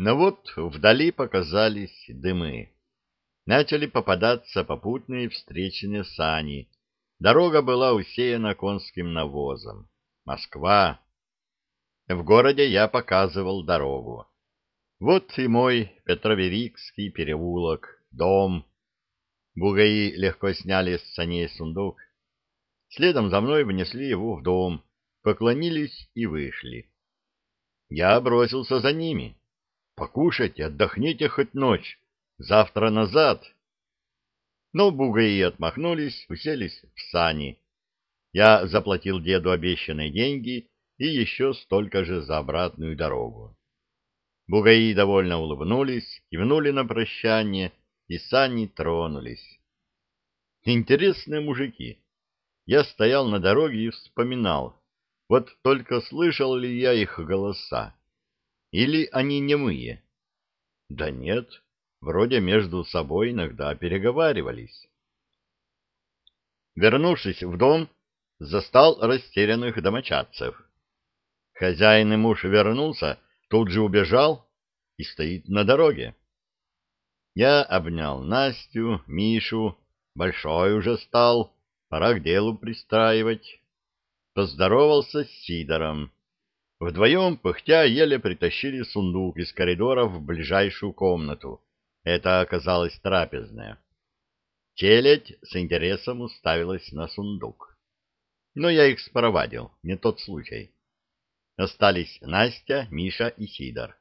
Но вот вдали показались дымы. Начали попадаться попутные встречные сани. Дорога была усеяна конским навозом. Москва. В городе я показывал дорогу. Вот и мой Петроверикский переулок, дом. Бугаи легко сняли с саней сундук. Следом за мной внесли его в дом, поклонились и вышли. Я бросился за ними. Покушайте, отдохните хоть ночь. Завтра назад. Но бугаи отмахнулись, уселись в сани. Я заплатил деду обещанные деньги и еще столько же за обратную дорогу. Бугаи довольно улыбнулись, кивнули на прощание, и сани тронулись. Интересные мужики. Я стоял на дороге и вспоминал, вот только слышал ли я их голоса? Или они немые? Да нет, вроде между собой иногда переговаривались. Вернувшись в дом, застал растерянных домочадцев. Хозяин и муж вернулся, тут же убежал и стоит на дороге. Я обнял Настю, Мишу, большой уже стал, пора к делу пристраивать поздоровался с Сидором. Вдвоем, пыхтя, еле притащили сундук из коридора в ближайшую комнату. Это оказалась трапезная. Челядь с интересом уставилась на сундук. Но я их спровадил, не тот случай. Остались Настя, Миша и Сидор.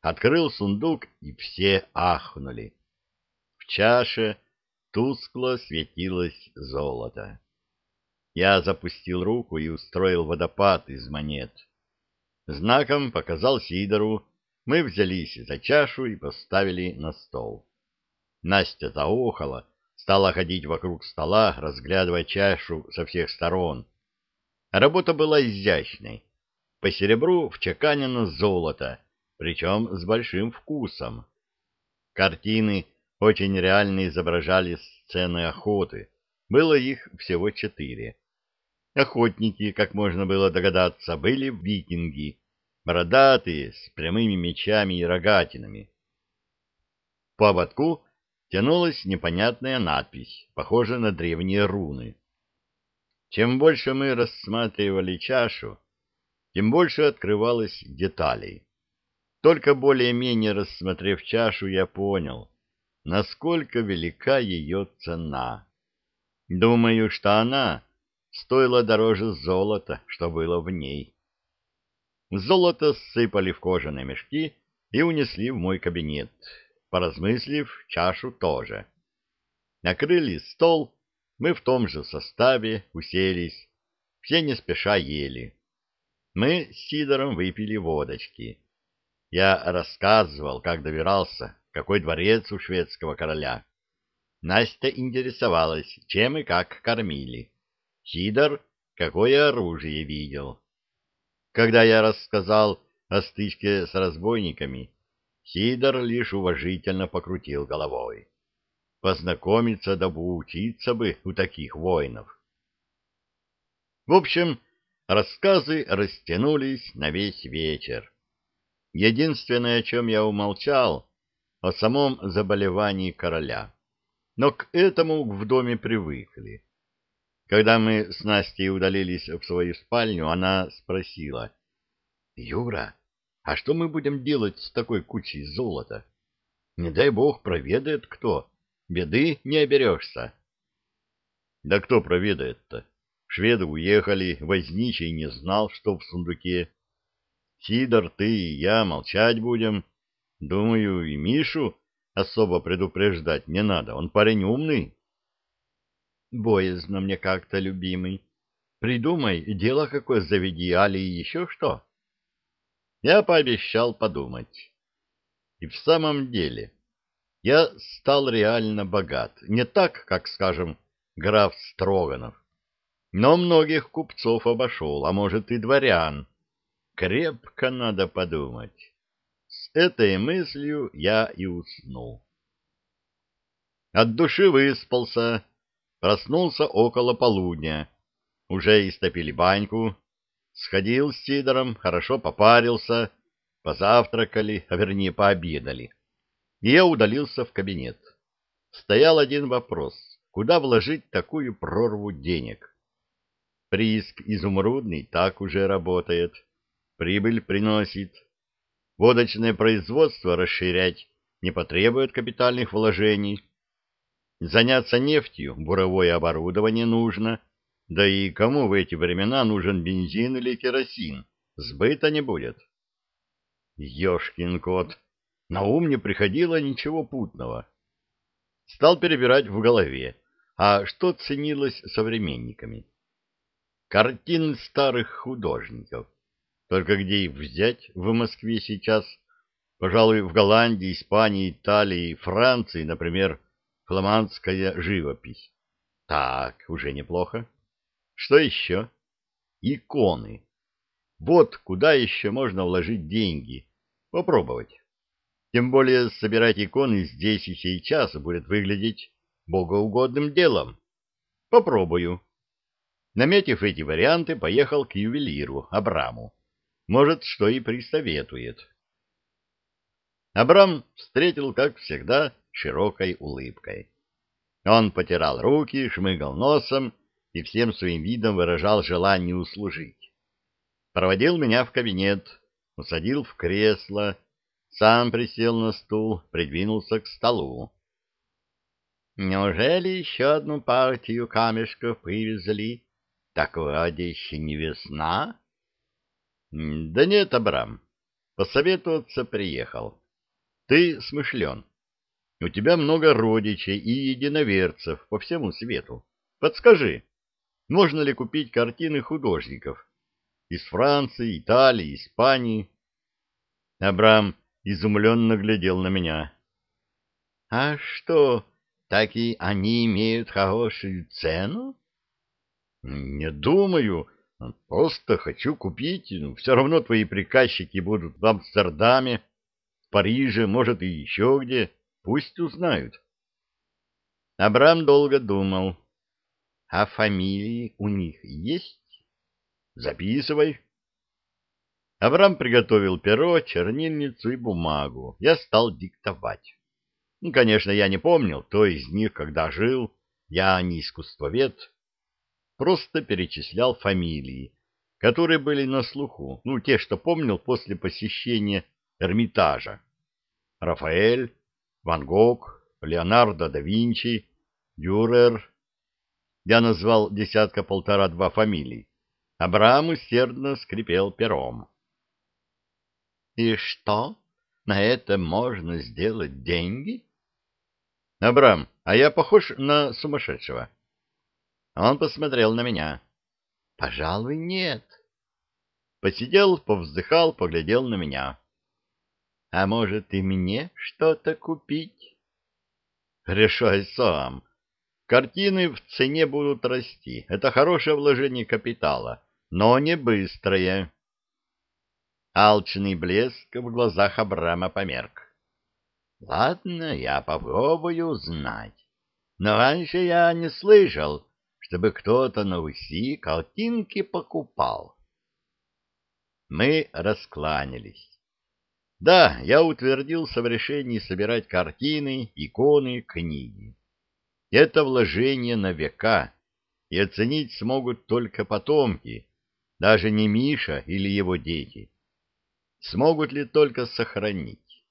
Открыл сундук, и все ахнули. В чаше тускло светилось золото. Я запустил руку и устроил водопад из монет. Знаком показал Сидору, мы взялись за чашу и поставили на стол. Настя заохала, стала ходить вокруг стола, разглядывая чашу со всех сторон. Работа была изящной. По серебру вчеканено золото, причем с большим вкусом. Картины очень реально изображали сцены охоты. Было их всего четыре. Охотники, как можно было догадаться, были викинги, бородатые, с прямыми мечами и рогатинами. По ободку тянулась непонятная надпись, похожая на древние руны. Чем больше мы рассматривали чашу, тем больше открывалось деталей. Только более-менее рассмотрев чашу, я понял, насколько велика ее цена. Думаю, что она стоило дороже золота, что было в ней. Золото сыпали в кожаные мешки и унесли в мой кабинет, поразмыслив, чашу тоже. Накрыли стол, мы в том же составе уселись, все не спеша ели. Мы с Сидором выпили водочки. Я рассказывал, как добирался, какой дворец у шведского короля. Настя интересовалась, чем и как кормили. Сидор какое оружие видел. Когда я рассказал о стычке с разбойниками, Сидор лишь уважительно покрутил головой. Познакомиться да поучиться бы у таких воинов. В общем, рассказы растянулись на весь вечер. Единственное, о чем я умолчал, о самом заболевании короля. Но к этому в доме привыкли. Когда мы с Настей удалились в свою спальню, она спросила. — Юра, а что мы будем делать с такой кучей золота? Не дай бог проведает кто. Беды не оберешься. — Да кто проведает-то? Шведы уехали, возничий не знал, что в сундуке. Сидор, ты и я молчать будем. Думаю, и Мишу особо предупреждать не надо, он парень умный. Боязно мне как-то, любимый. Придумай, дело какое заведи, али еще что. Я пообещал подумать. И в самом деле, я стал реально богат. Не так, как, скажем, граф Строганов. Но многих купцов обошел, а может и дворян. Крепко надо подумать. С этой мыслью я и уснул. От души выспался, Проснулся около полудня. Уже истопили баньку. Сходил с Сидором, хорошо попарился. позавтракали, а вернее пообедали, и я удалился в кабинет. Стоял один вопрос — куда вложить такую прорву денег? Прииск изумрудный так уже работает, прибыль приносит. Водочное производство расширять не потребует капитальных вложений. Заняться нефтью буровое оборудование нужно, да и кому в эти времена нужен бензин или керосин? Сбыта не будет. Ёшкин кот! На ум не приходило ничего путного. Стал перебирать в голове, а что ценилось современниками? Картин старых художников. Только где их взять в Москве сейчас? Пожалуй, в Голландии, Испании, Италии, Франции, например, фламандская живопись. Так, уже неплохо. Что еще? Иконы. Вот куда еще можно вложить деньги. Попробовать. Тем более собирать иконы здесь и сейчас будет выглядеть богоугодным делом. Попробую. Наметив эти варианты, поехал к ювелиру Абраму. Может, что и присоветует. Абрам встретил, как всегда, широкой улыбкой. Он потирал руки, шмыгал носом и всем своим видом выражал желание услужить. Проводил меня в кабинет, усадил в кресло, сам присел на стул, придвинулся к столу. «Неужели еще одну партию камешков привезли? Так вроде еще не весна?» «Да нет, Абрам, посоветоваться приехал. Ты смышлен. У тебя много родичей и единоверцев по всему свету. Подскажи, можно ли купить картины художников из Франции, Италии, Испании? Абрам изумленно глядел на меня. — А что, так и они имеют хорошую цену? — Не думаю. Просто хочу купить. Все равно твои приказчики будут в Амстердаме, в Париже, может, и еще где. Пусть узнают. Абрам долго думал. — А фамилии у них есть? — Записывай. Абрам приготовил перо, чернильницу и бумагу. Я стал диктовать. Ну, конечно, я не помнил, кто из них когда жил. Я не искусствовед. Просто перечислял фамилии, которые были на слуху. Ну, те, что помнил после посещения Эрмитажа. Рафаэль, Ван Гог, Леонардо да Винчи, Дюрер. Я назвал десятка-полтора-два фамилий. Абрам усердно скрипел пером. И что? На это можно сделать деньги? Абрам, а я похож на сумасшедшего? Он посмотрел на меня. Пожалуй, нет. Посидел, повздыхал, поглядел на меня. А может, и мне что-то купить? Решай сам. Картины в цене будут расти. Это хорошее вложение капитала, но не быстрое. Алчный блеск в глазах Абрама померк. Ладно, я попробую узнать. Но раньше я не слышал, чтобы кто-то на Руси картинки покупал. Мы раскланялись. Да, я утвердился в решении собирать картины, иконы, книги. Это вложение на века, и оценить смогут только потомки, даже не Миша или его дети смогут ли только сохранить.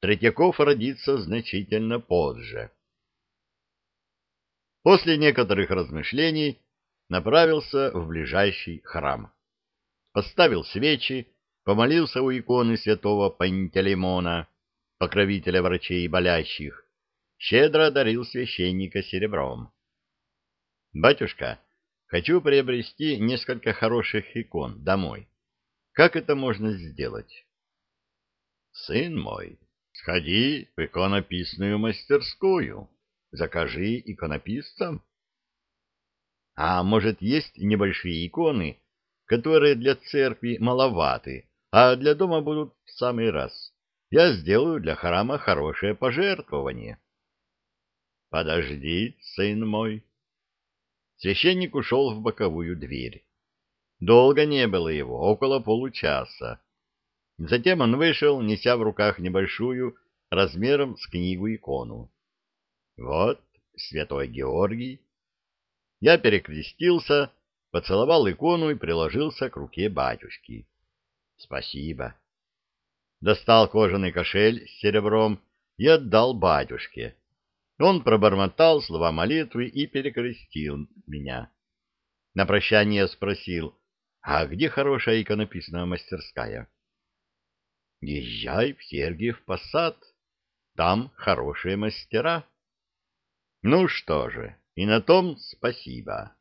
Третьяков родится значительно позже. После некоторых размышлений направился в ближайший храм. Поставил свечи, помолился у иконы святого Пантелеймона, покровителя врачей и болящих, щедро одарил священника серебром. «Батюшка, хочу приобрести несколько хороших икон домой. Как это можно сделать? Сын мой, сходи в иконописную мастерскую, закажи иконописцам. А может, есть небольшие иконы, которые для церкви маловаты, а для дома будут в самый раз. Я сделаю для храма хорошее пожертвование. Подожди, сын мой. Священник ушел в боковую дверь. Долго не было его, около получаса. Затем он вышел, неся в руках небольшую, размером с книгу икону. Вот святой Георгий. Я перекрестился, поцеловал икону и приложился к руке батюшки. Спасибо. Достал кожаный кошель с серебром и отдал батюшке. Он пробормотал слова молитвы и перекрестил меня. На прощание спросил, а где хорошая иконописная мастерская? Езжай в Сергиев Посад, там хорошие мастера. Ну что же, и на том спасибо.